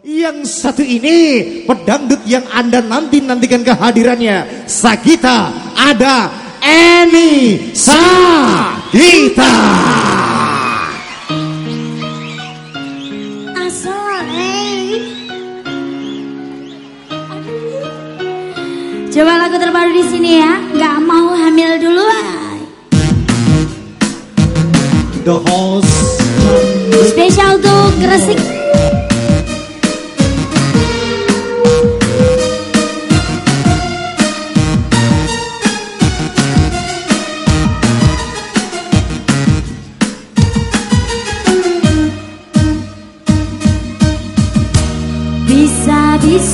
Yang satu ini pedangdut yang Anda nanti-nantikan kehadirannya. Sagita ada Eni Sagita. Coba lagu terbaru di sini ya, nggak mau hamil duluan. The host Spesial untuk Gresik.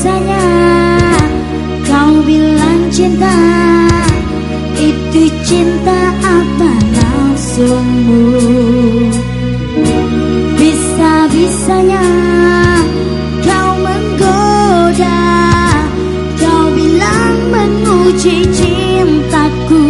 Bisa-bisanya kau bilang cinta Itu cinta apa nafsumu Bisa-bisanya kau menggoda Kau bilang menguji cintaku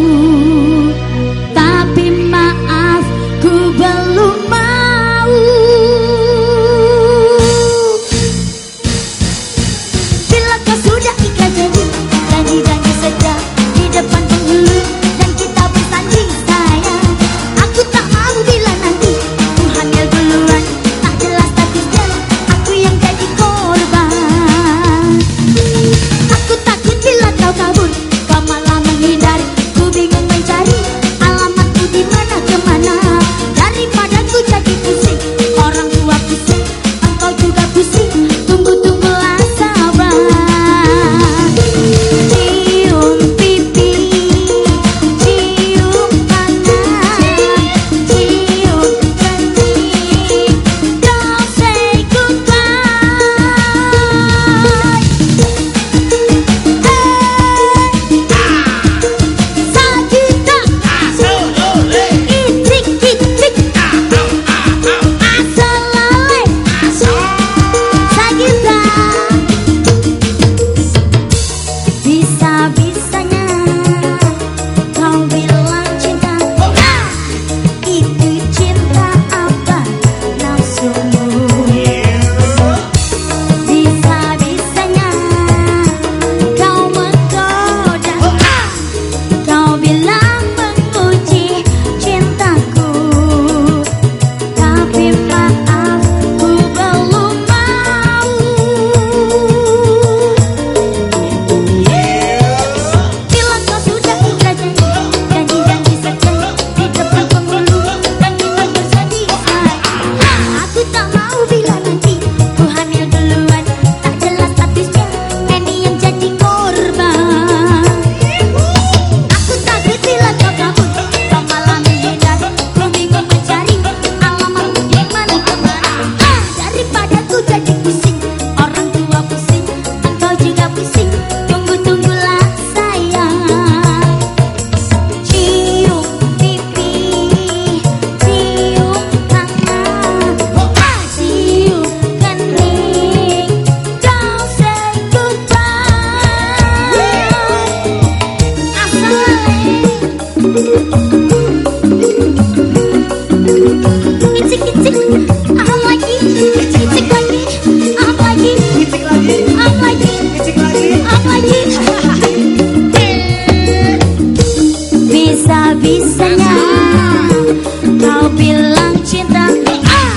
bilang cinta. Ah,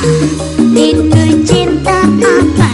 Itu cinta apa